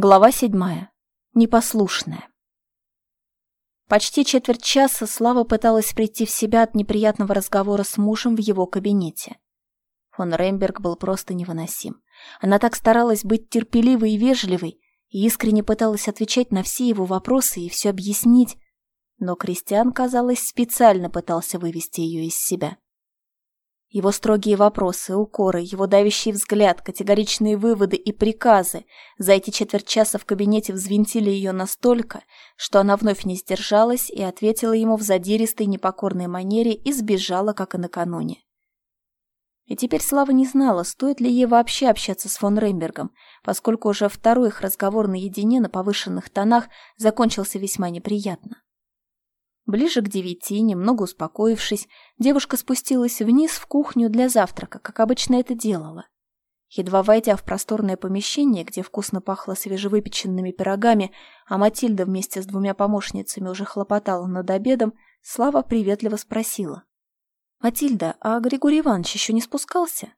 Глава седьмая. Непослушная. Почти четверть часа Слава пыталась прийти в себя от неприятного разговора с мужем в его кабинете. Фон Ремберг был просто невыносим. Она так старалась быть терпеливой и вежливой, и искренне пыталась отвечать на все его вопросы и все объяснить, но Кристиан, казалось, специально пытался вывести ее из себя. Его строгие вопросы, укоры, его давящий взгляд, категоричные выводы и приказы за эти четверть часа в кабинете взвинтили ее настолько, что она вновь не сдержалась и ответила ему в задиристой непокорной манере и сбежала, как и накануне. И теперь Слава не знала, стоит ли ей вообще общаться с фон Рембергом, поскольку уже второй их разговор наедине на повышенных тонах закончился весьма неприятно. Ближе к девяти, немного успокоившись, девушка спустилась вниз в кухню для завтрака, как обычно это делала. Едва войдя в просторное помещение, где вкусно пахло свежевыпеченными пирогами, а Матильда вместе с двумя помощницами уже хлопотала над обедом, Слава приветливо спросила. «Матильда, а Григорий Иванович еще не спускался?»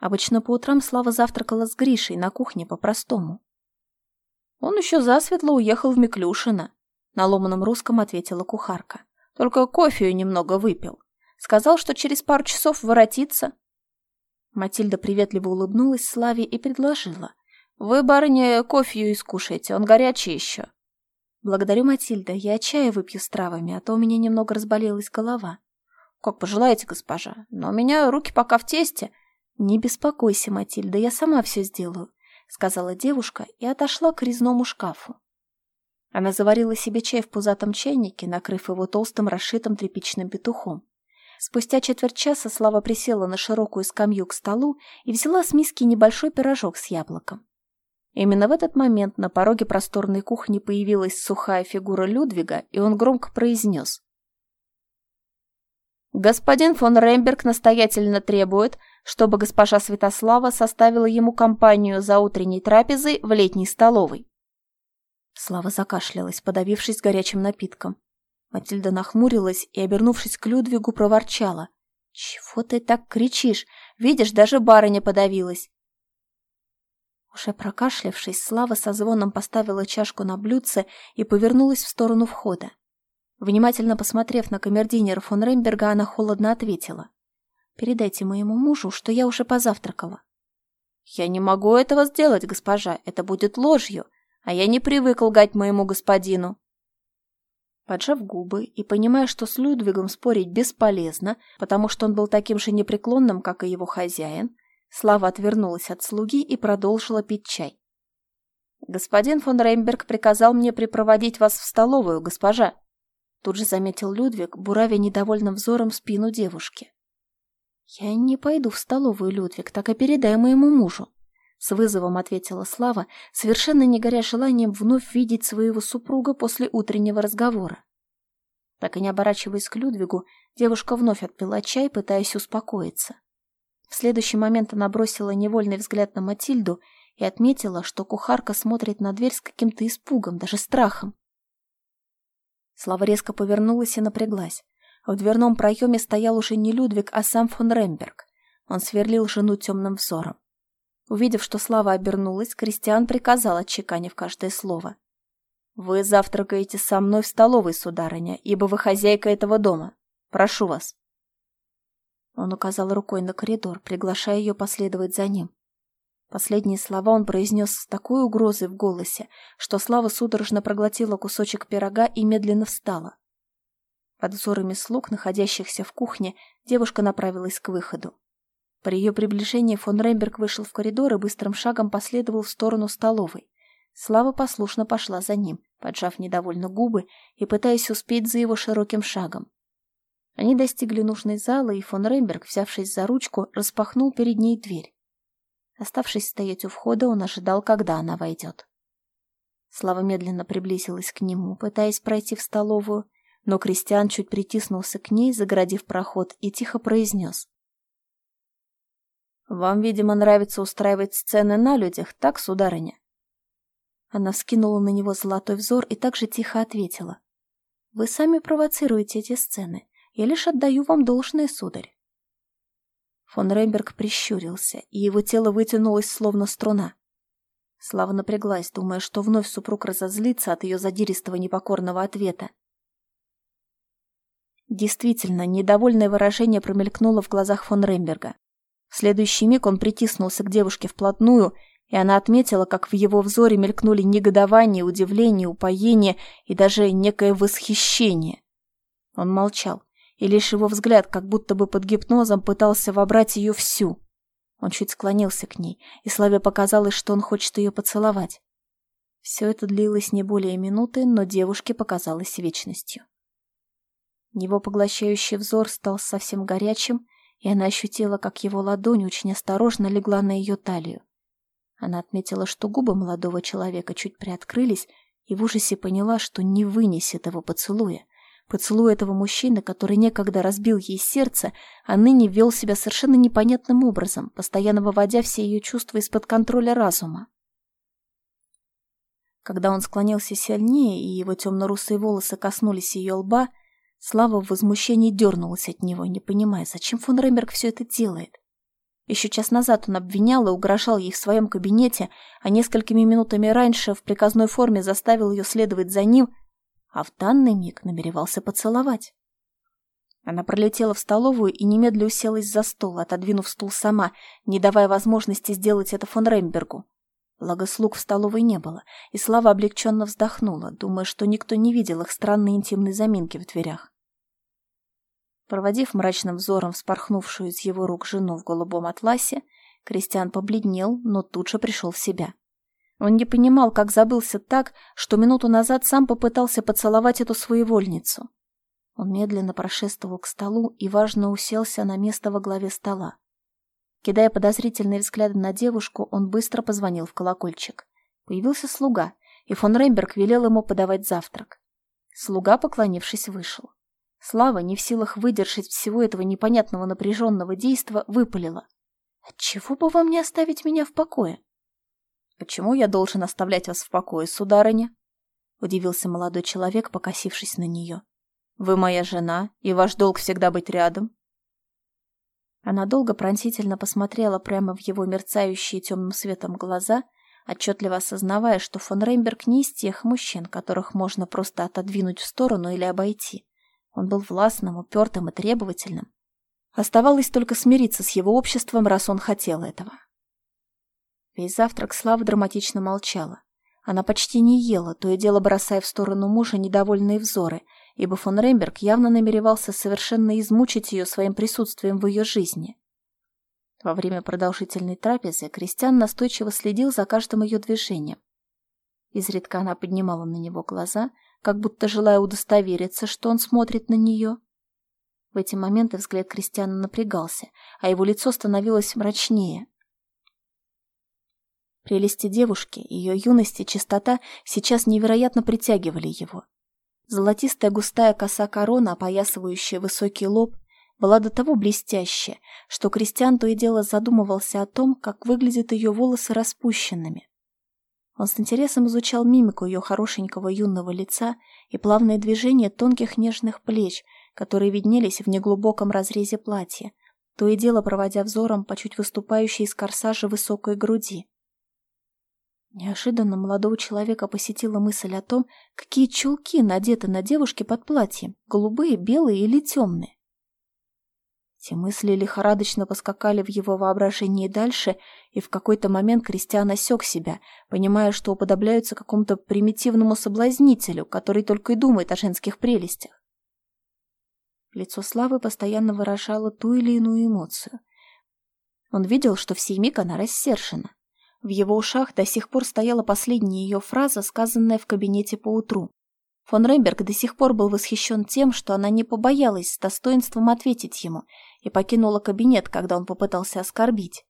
Обычно по утрам Слава завтракала с Гришей на кухне по-простому. «Он еще засветло уехал в Миклюшино», на ломаном русском ответила кухарка. Только кофею немного выпил. Сказал, что через пару часов воротится. Матильда приветливо улыбнулась Славе и предложила. «Вы, барыня, кофею искушайте, он горячий еще». «Благодарю, Матильда, я чая выпью с травами, а то у меня немного разболелась голова». «Как пожелаете, госпожа, но у меня руки пока в тесте». «Не беспокойся, Матильда, я сама все сделаю», — сказала девушка и отошла к резному шкафу. Она заварила себе чай в пузатом чайнике, накрыв его толстым расшитым тряпичным петухом. Спустя четверть часа Слава присела на широкую скамью к столу и взяла с миски небольшой пирожок с яблоком. Именно в этот момент на пороге просторной кухни появилась сухая фигура Людвига, и он громко произнес. «Господин фон Ремберг настоятельно требует, чтобы госпожа Святослава составила ему компанию за утренней трапезой в летней столовой». Слава закашлялась, подавившись горячим напитком. Матильда нахмурилась и, обернувшись к Людвигу, проворчала. «Чего ты так кричишь? Видишь, даже барыня подавилась!» Уже прокашлявшись, Слава со звоном поставила чашку на блюдце и повернулась в сторону входа. Внимательно посмотрев на камердинера фон Ремберга, она холодно ответила. «Передайте моему мужу, что я уже позавтракала». «Я не могу этого сделать, госпожа, это будет ложью а я не привык лгать моему господину. Поджав губы и понимая, что с Людвигом спорить бесполезно, потому что он был таким же непреклонным, как и его хозяин, Слава отвернулась от слуги и продолжила пить чай. «Господин фон Реймберг приказал мне припроводить вас в столовую, госпожа», тут же заметил Людвиг, буравя недовольным взором спину девушки. «Я не пойду в столовую, Людвиг, так и передай моему мужу», с вызовом ответила Слава, совершенно не горя желанием вновь видеть своего супруга после утреннего разговора. Так и не оборачиваясь к Людвигу, девушка вновь отпила чай, пытаясь успокоиться. В следующий момент она бросила невольный взгляд на Матильду и отметила, что кухарка смотрит на дверь с каким-то испугом, даже страхом. Слава резко повернулась и напряглась. В дверном проеме стоял уже не Людвиг, а сам фон Ремберг. Он сверлил жену темным взором. Увидев, что Слава обернулась, Кристиан приказал, отчеканив каждое слово. «Вы завтракаете со мной в столовой, сударыня, ибо вы хозяйка этого дома. Прошу вас». Он указал рукой на коридор, приглашая ее последовать за ним. Последние слова он произнес с такой угрозой в голосе, что Слава судорожно проглотила кусочек пирога и медленно встала. Под взорами слуг, находящихся в кухне, девушка направилась к выходу. При ее приближении фон Ремберг вышел в коридор и быстрым шагом последовал в сторону столовой. Слава послушно пошла за ним, поджав недовольно губы и пытаясь успеть за его широким шагом. Они достигли нужной залы, и фон Ремберг, взявшись за ручку, распахнул перед ней дверь. Оставшись стоять у входа, он ожидал, когда она войдет. Слава медленно приблизилась к нему, пытаясь пройти в столовую, но Кристиан чуть притиснулся к ней, загородив проход, и тихо произнес. «Вам, видимо, нравится устраивать сцены на людях, так, сударыня?» Она вскинула на него золотой взор и также тихо ответила. «Вы сами провоцируете эти сцены. Я лишь отдаю вам должное, сударь». Фон Ремберг прищурился, и его тело вытянулось, словно струна. Слава напряглась, думая, что вновь супруг разозлится от ее задиристого непокорного ответа. Действительно, недовольное выражение промелькнуло в глазах фон Ремберга. Следующий миг он притиснулся к девушке вплотную, и она отметила, как в его взоре мелькнули негодование, удивление, упоение и даже некое восхищение. Он молчал, и лишь его взгляд, как будто бы под гипнозом, пытался вобрать ее всю. Он чуть склонился к ней, и Славе показалось, что он хочет ее поцеловать. Все это длилось не более минуты, но девушке показалось вечностью. Его поглощающий взор стал совсем горячим, и она ощутила, как его ладонь очень осторожно легла на ее талию. Она отметила, что губы молодого человека чуть приоткрылись, и в ужасе поняла, что не вынесет его поцелуя. Поцелуй этого мужчины, который некогда разбил ей сердце, а ныне вел себя совершенно непонятным образом, постоянно выводя все ее чувства из-под контроля разума. Когда он склонился сильнее, и его темно-русые волосы коснулись ее лба, Слава в возмущении дернулась от него, не понимая, зачем фон Ремберг все это делает. Еще час назад он обвинял и угрожал ей в своем кабинете, а несколькими минутами раньше в приказной форме заставил ее следовать за ним, а в данный миг намеревался поцеловать. Она пролетела в столовую и немедля уселась за стол, отодвинув стул сама, не давая возможности сделать это фон Рембергу. Благо в столовой не было, и Слава облегченно вздохнула, думая, что никто не видел их странной интимной заминки в дверях. Проводив мрачным взором вспорхнувшую из его рук жену в голубом атласе, Кристиан побледнел, но тут же пришел в себя. Он не понимал, как забылся так, что минуту назад сам попытался поцеловать эту своевольницу. Он медленно прошествовал к столу и важно уселся на место во главе стола. Кидая подозрительные взгляды на девушку, он быстро позвонил в колокольчик. Появился слуга, и фон Ремберг велел ему подавать завтрак. Слуга, поклонившись, вышел. Слава, не в силах выдержать всего этого непонятного напряженного действа, выпалила. «Отчего бы вам не оставить меня в покое?» «Почему я должен оставлять вас в покое, сударыня?» — удивился молодой человек, покосившись на нее. «Вы моя жена, и ваш долг всегда быть рядом». Она долго пронзительно посмотрела прямо в его мерцающие темным светом глаза, отчетливо осознавая, что фон Рейнберг не из тех мужчин, которых можно просто отодвинуть в сторону или обойти. Он был властным, упертым и требовательным. Оставалось только смириться с его обществом, раз он хотел этого. Весь завтрак Слава драматично молчала. Она почти не ела, то и дело бросая в сторону мужа недовольные взоры, ибо фон Ремберг явно намеревался совершенно измучить ее своим присутствием в ее жизни. Во время продолжительной трапезы Кристиан настойчиво следил за каждым ее движением. Изредка она поднимала на него глаза — как будто желая удостовериться, что он смотрит на нее. В эти моменты взгляд Кристиана напрягался, а его лицо становилось мрачнее. Прелести девушки, ее юность и чистота сейчас невероятно притягивали его. Золотистая густая коса корона, опоясывающая высокий лоб, была до того блестящая, что Кристиан то и дело задумывался о том, как выглядят ее волосы распущенными. Он с интересом изучал мимику ее хорошенького юного лица и плавные движения тонких нежных плеч, которые виднелись в неглубоком разрезе платья, то и дело проводя взором по чуть выступающей из корсажа высокой груди. Неожиданно молодого человека посетила мысль о том, какие чулки надеты на девушке под платьем, голубые, белые или темные. Те мысли лихорадочно поскакали в его воображении дальше, и в какой-то момент Кристиан осек себя, понимая, что уподобляются какому-то примитивному соблазнителю, который только и думает о женских прелестях. Лицо Славы постоянно выражало ту или иную эмоцию. Он видел, что в сей миг она рассержена. В его ушах до сих пор стояла последняя ее фраза, сказанная в кабинете поутру. Фон Ремберг до сих пор был восхищен тем, что она не побоялась с достоинством ответить ему и покинула кабинет, когда он попытался оскорбить.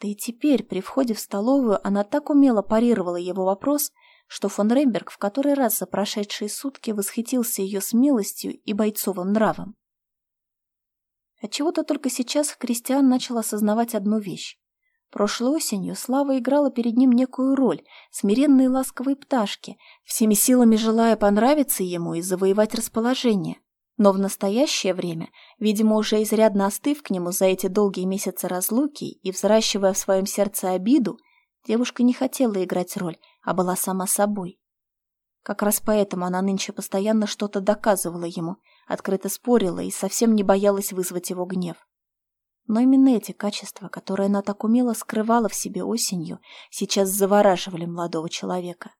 Да и теперь, при входе в столовую, она так умело парировала его вопрос, что фон Ремберг в который раз за прошедшие сутки восхитился ее смелостью и бойцовым нравом. Отчего-то только сейчас Кристиан начал осознавать одну вещь. Прошлой осенью Слава играла перед ним некую роль, смиренной ласковой пташки, всеми силами желая понравиться ему и завоевать расположение. Но в настоящее время, видимо, уже изрядно остыв к нему за эти долгие месяцы разлуки и взращивая в своем сердце обиду, Девушка не хотела играть роль, а была сама собой. Как раз поэтому она нынче постоянно что-то доказывала ему, открыто спорила и совсем не боялась вызвать его гнев. Но именно эти качества, которые она так умело скрывала в себе осенью, сейчас завораживали молодого человека.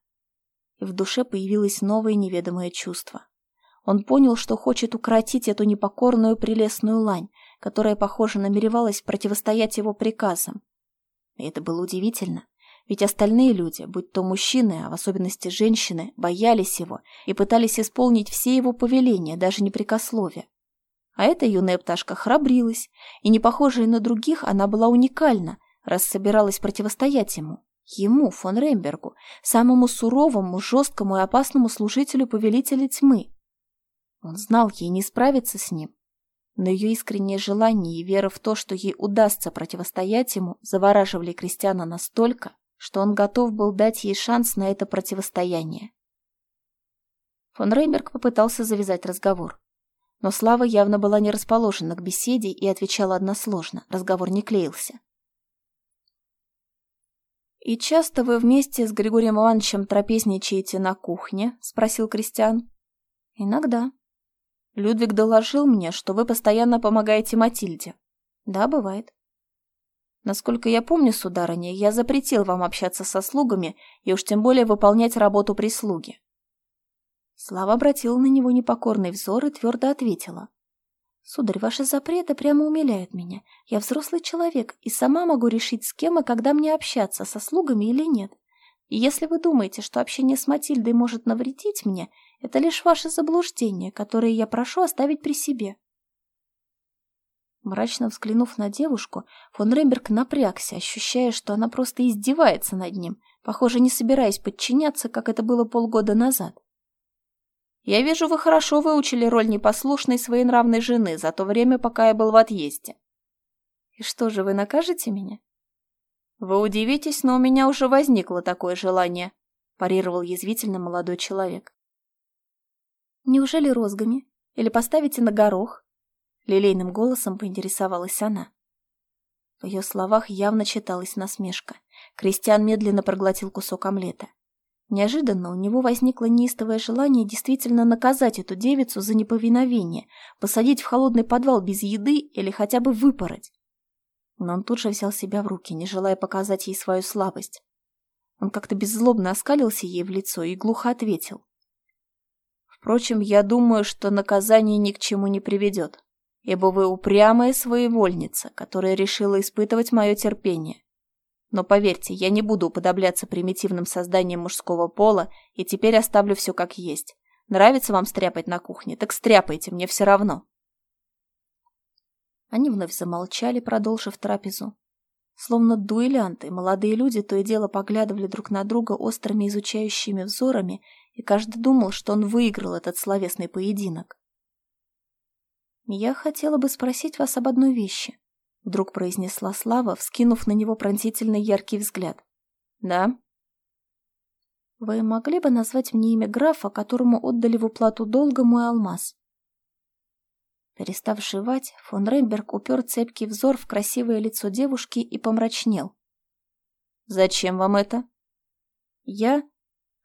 И в душе появилось новое неведомое чувство. Он понял, что хочет укротить эту непокорную прелестную лань, которая, похоже, намеревалась противостоять его приказам. И это было удивительно, ведь остальные люди, будь то мужчины, а в особенности женщины, боялись его и пытались исполнить все его повеления, даже не прикословия. А эта юная пташка храбрилась, и не похожая на других, она была уникальна, раз собиралась противостоять ему. Ему, фон Рембергу, самому суровому, жесткому и опасному служителю повелителя тьмы. Он знал, ей не справиться с ним. Но ее искреннее желание и вера в то, что ей удастся противостоять ему, завораживали Кристиана настолько, что он готов был дать ей шанс на это противостояние. Фон Рейнберг попытался завязать разговор. Но Слава явно была не расположена к беседе и отвечала односложно, разговор не клеился. «И часто вы вместе с Григорием Ивановичем трапезничаете на кухне?» — спросил Кристиан. «Иногда». «Людвиг доложил мне, что вы постоянно помогаете Матильде». «Да, бывает». «Насколько я помню, сударыня, я запретил вам общаться со слугами и уж тем более выполнять работу прислуги». Слава обратила на него непокорный взор и твердо ответила. «Сударь, ваши запреты прямо умиляют меня. Я взрослый человек и сама могу решить, с кем и когда мне общаться, со слугами или нет. И если вы думаете, что общение с Матильдой может навредить мне, это лишь ваше заблуждение, которое я прошу оставить при себе». Мрачно взглянув на девушку, фон Ремберг напрягся, ощущая, что она просто издевается над ним, похоже, не собираясь подчиняться, как это было полгода назад. Я вижу, вы хорошо выучили роль непослушной своенравной жены за то время, пока я был в отъезде. И что же, вы накажете меня? Вы удивитесь, но у меня уже возникло такое желание, парировал язвительно молодой человек. Неужели розгами? Или поставите на горох? Лилейным голосом поинтересовалась она. В ее словах явно читалась насмешка. Кристиан медленно проглотил кусок омлета. Неожиданно у него возникло неистовое желание действительно наказать эту девицу за неповиновение, посадить в холодный подвал без еды или хотя бы выпороть. Но он тут же взял себя в руки, не желая показать ей свою слабость. Он как-то беззлобно оскалился ей в лицо и глухо ответил. «Впрочем, я думаю, что наказание ни к чему не приведет, ибо вы упрямая своевольница, которая решила испытывать мое терпение. Но поверьте, я не буду уподобляться примитивным созданиям мужского пола и теперь оставлю все как есть. Нравится вам стряпать на кухне? Так стряпайте, мне все равно. Они вновь замолчали, продолжив трапезу. Словно дуэлянты, молодые люди то и дело поглядывали друг на друга острыми изучающими взорами, и каждый думал, что он выиграл этот словесный поединок. «Я хотела бы спросить вас об одной вещи», — вдруг произнесла Слава, вскинув на него пронзительный яркий взгляд. «Да?» «Вы могли бы назвать мне имя графа, которому отдали в уплату долга мой алмаз?» Перестав жевать, фон Ремберг упер цепкий взор в красивое лицо девушки и помрачнел. «Зачем вам это?» «Я...»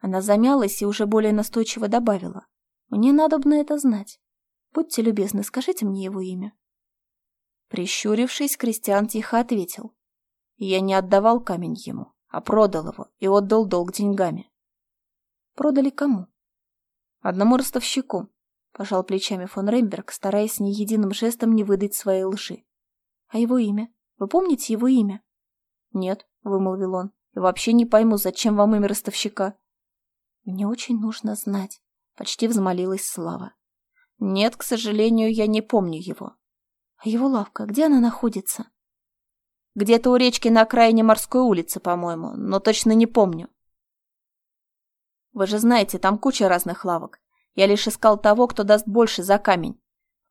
Она замялась и уже более настойчиво добавила. «Мне надобно это знать. Будьте любезны, скажите мне его имя». Прищурившись, Кристиан тихо ответил. Я не отдавал камень ему, а продал его и отдал долг деньгами. Продали кому? Одному ростовщику, пожал плечами фон Ремберг, стараясь ни единым жестом не выдать своей лжи. А его имя? Вы помните его имя? Нет, вымолвил он, и вообще не пойму, зачем вам имя ростовщика. Мне очень нужно знать, почти взмолилась Слава. Нет, к сожалению, я не помню его. А его лавка, где она находится? Где-то у речки на окраине морской улицы, по-моему, но точно не помню. Вы же знаете, там куча разных лавок. Я лишь искал того, кто даст больше за камень.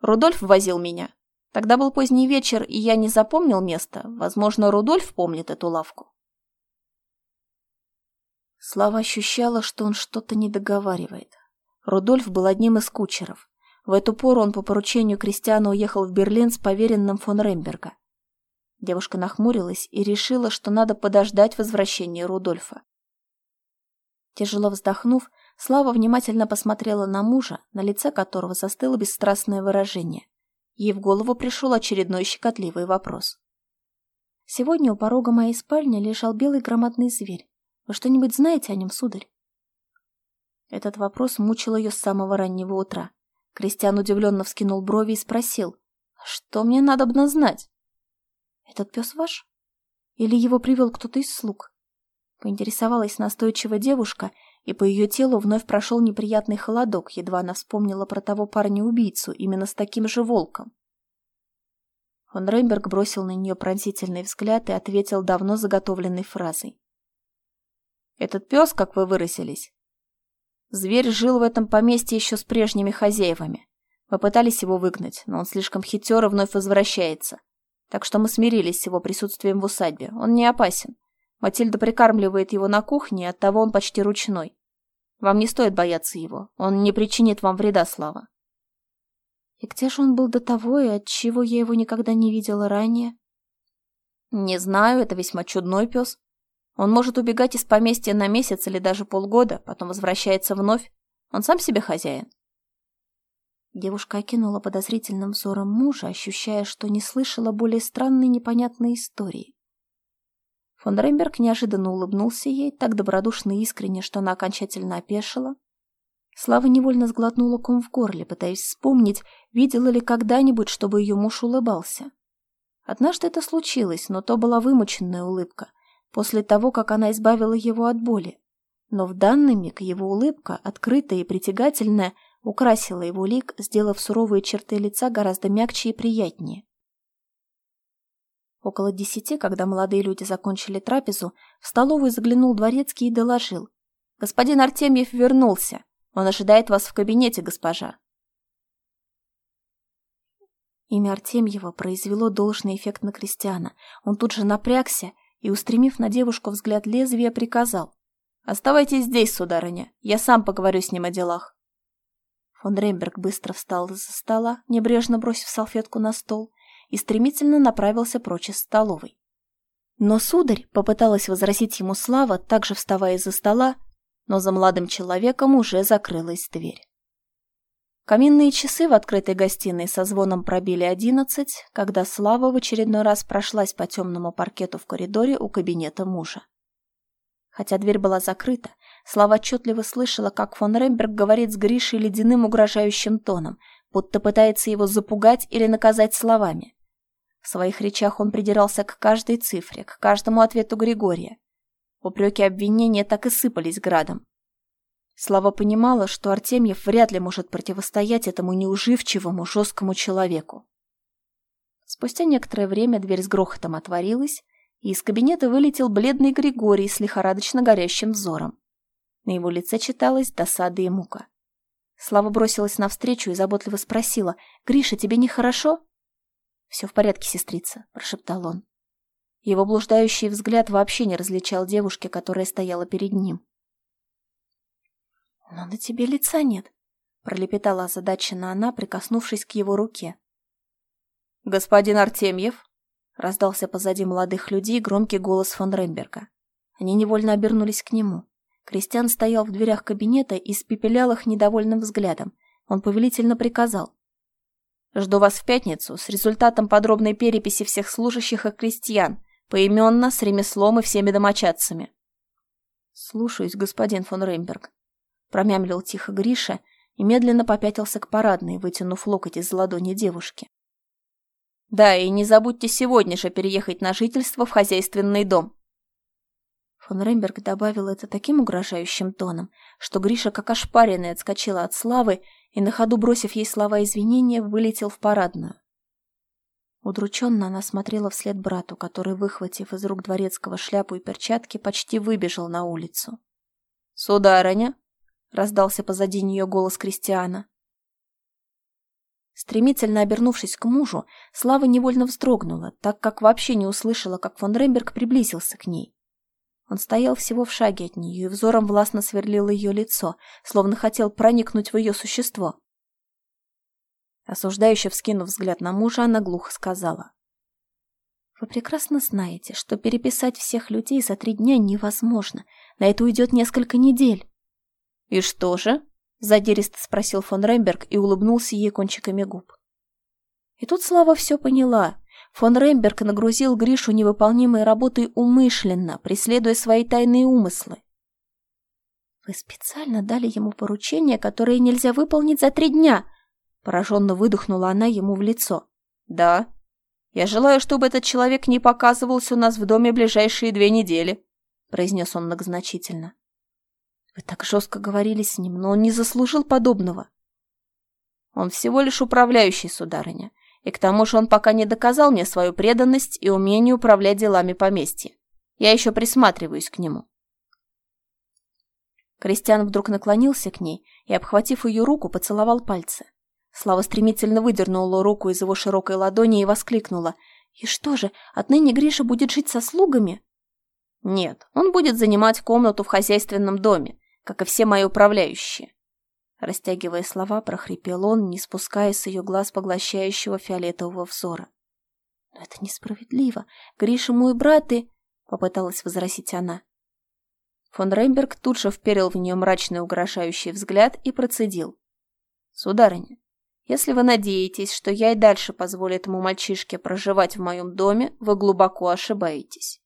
Рудольф возил меня. Тогда был поздний вечер, и я не запомнил место. Возможно, Рудольф помнит эту лавку. Слава ощущала, что он что-то не договаривает. Рудольф был одним из кучеров. В эту пору он по поручению Кристиана уехал в Берлин с поверенным фон Ремберга. Девушка нахмурилась и решила, что надо подождать возвращения Рудольфа. Тяжело вздохнув, Слава внимательно посмотрела на мужа, на лице которого застыло бесстрастное выражение. Ей в голову пришел очередной щекотливый вопрос. «Сегодня у порога моей спальни лежал белый громадный зверь. Вы что-нибудь знаете о нем, сударь?» Этот вопрос мучил ее с самого раннего утра. Кристиан удивленно вскинул брови и спросил, «Что мне надо знать?» «Этот пес ваш? Или его привел кто-то из слуг?» Поинтересовалась настойчивая девушка, и по ее телу вновь прошел неприятный холодок, едва она вспомнила про того парня-убийцу, именно с таким же волком. Фон Рейнберг бросил на нее пронзительный взгляд и ответил давно заготовленной фразой. «Этот пес, как вы выразились, Зверь жил в этом поместье еще с прежними хозяевами. Мы пытались его выгнать, но он слишком хитер и вновь возвращается. Так что мы смирились с его присутствием в усадьбе. Он не опасен. Матильда прикармливает его на кухне, и оттого он почти ручной. Вам не стоит бояться его. Он не причинит вам вреда, Слава. И где же он был до того, и отчего я его никогда не видела ранее? Не знаю, это весьма чудной пес. Он может убегать из поместья на месяц или даже полгода, потом возвращается вновь. Он сам себе хозяин. Девушка окинула подозрительным взором мужа, ощущая, что не слышала более странной непонятной истории. Фон Ремберг неожиданно улыбнулся ей, так добродушно и искренне, что она окончательно опешила. Слава невольно сглотнула ком в горле, пытаясь вспомнить, видела ли когда-нибудь, чтобы ее муж улыбался. Однажды это случилось, но то была вымученная улыбка — после того, как она избавила его от боли. Но в данный миг его улыбка, открытая и притягательная, украсила его лик, сделав суровые черты лица гораздо мягче и приятнее. Около десяти, когда молодые люди закончили трапезу, в столовую заглянул дворецкий и доложил. «Господин Артемьев вернулся. Он ожидает вас в кабинете, госпожа». Имя Артемьева произвело должный эффект на Кристиана. Он тут же напрягся и, устремив на девушку взгляд лезвия, приказал. «Оставайтесь здесь, сударыня, я сам поговорю с ним о делах». Фон Ремберг быстро встал из-за стола, небрежно бросив салфетку на стол, и стремительно направился прочь из столовой. Но сударь попыталась возразить ему слава, также вставая из-за стола, но за молодым человеком уже закрылась дверь. Каминные часы в открытой гостиной со звоном пробили одиннадцать, когда Слава в очередной раз прошлась по темному паркету в коридоре у кабинета мужа. Хотя дверь была закрыта, Слава отчетливо слышала, как фон Ремберг говорит с Гришей ледяным угрожающим тоном, будто пытается его запугать или наказать словами. В своих речах он придирался к каждой цифре, к каждому ответу Григория. Упреки обвинения так и сыпались градом. Слава понимала, что Артемьев вряд ли может противостоять этому неуживчивому, жесткому человеку. Спустя некоторое время дверь с грохотом отворилась, и из кабинета вылетел бледный Григорий с лихорадочно горящим взором. На его лице читалась досада и мука. Слава бросилась навстречу и заботливо спросила, «Гриша, тебе нехорошо?» «Все в порядке, сестрица», — прошептал он. Его блуждающий взгляд вообще не различал девушки, которая стояла перед ним. «Но на тебе лица нет», — пролепетала озадаченно она, прикоснувшись к его руке. «Господин Артемьев?» — раздался позади молодых людей громкий голос фон Ремберга. Они невольно обернулись к нему. Кристиан стоял в дверях кабинета и спепелял их недовольным взглядом. Он повелительно приказал. «Жду вас в пятницу с результатом подробной переписи всех служащих и крестьян, поименно, с ремеслом и всеми домочадцами». «Слушаюсь, господин фон Ремберг», промямлил тихо Гриша и медленно попятился к парадной, вытянув локоть из ладони девушки. «Да, и не забудьте сегодня же переехать на жительство в хозяйственный дом». Фон Ремберг добавил это таким угрожающим тоном, что Гриша как ошпаренный отскочила от Славы и на ходу, бросив ей слова извинения, вылетел в парадную. Удрученно она смотрела вслед брату, который, выхватив из рук дворецкого шляпу и перчатки, почти выбежал на улицу. «Сударыня!» Раздался позади нее голос Кристиана. Стремительно обернувшись к мужу, Слава невольно вздрогнула, так как вообще не услышала, как фон Ремберг приблизился к ней. Он стоял всего в шаге от нее и взором властно сверлил ее лицо, словно хотел проникнуть в ее существо. Осуждающе вскинув взгляд на мужа, она глухо сказала. Вы прекрасно знаете, что переписать всех людей за три дня невозможно. На это уйдет несколько недель. И что же? Задиристо спросил фон Ремберг и улыбнулся ей кончиками губ. И тут Слава все поняла. Фон Ремберг нагрузил Гришу невыполнимой работой умышленно, преследуя свои тайные умыслы. «Вы специально дали ему поручение, которое нельзя выполнить за три дня!» Пораженно выдохнула она ему в лицо. «Да. Я желаю, чтобы этот человек не показывался у нас в доме ближайшие две недели», произнес он многозначительно. «Вы так жестко говорили с ним, но он не заслужил подобного». «Он всего лишь управляющий, сударыня. И к тому же он пока не доказал мне свою преданность и умение управлять делами поместья. Я еще присматриваюсь к нему. Кристиан вдруг наклонился к ней и, обхватив ее руку, поцеловал пальцы. Слава стремительно выдернула руку из его широкой ладони и воскликнула. «И что же, отныне Гриша будет жить со слугами?» «Нет, он будет занимать комнату в хозяйственном доме, как и все мои управляющие. Растягивая слова, прохрипел он, не спуская с ее глаз поглощающего фиолетового взора. «Но это несправедливо. Гриша мой брат и...» — попыталась возразить она. Фон Рейнберг тут же вперил в нее мрачный угрожающий взгляд и процедил. «Сударыня, если вы надеетесь, что я и дальше позволю этому мальчишке проживать в моем доме, вы глубоко ошибаетесь».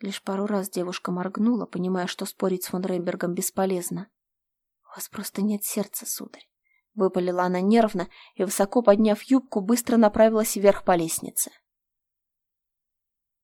Лишь пару раз девушка моргнула, понимая, что спорить с фон Рейнбергом бесполезно. «У вас просто нет сердца, сударь!» Выпалила она нервно и, высоко подняв юбку, быстро направилась вверх по лестнице.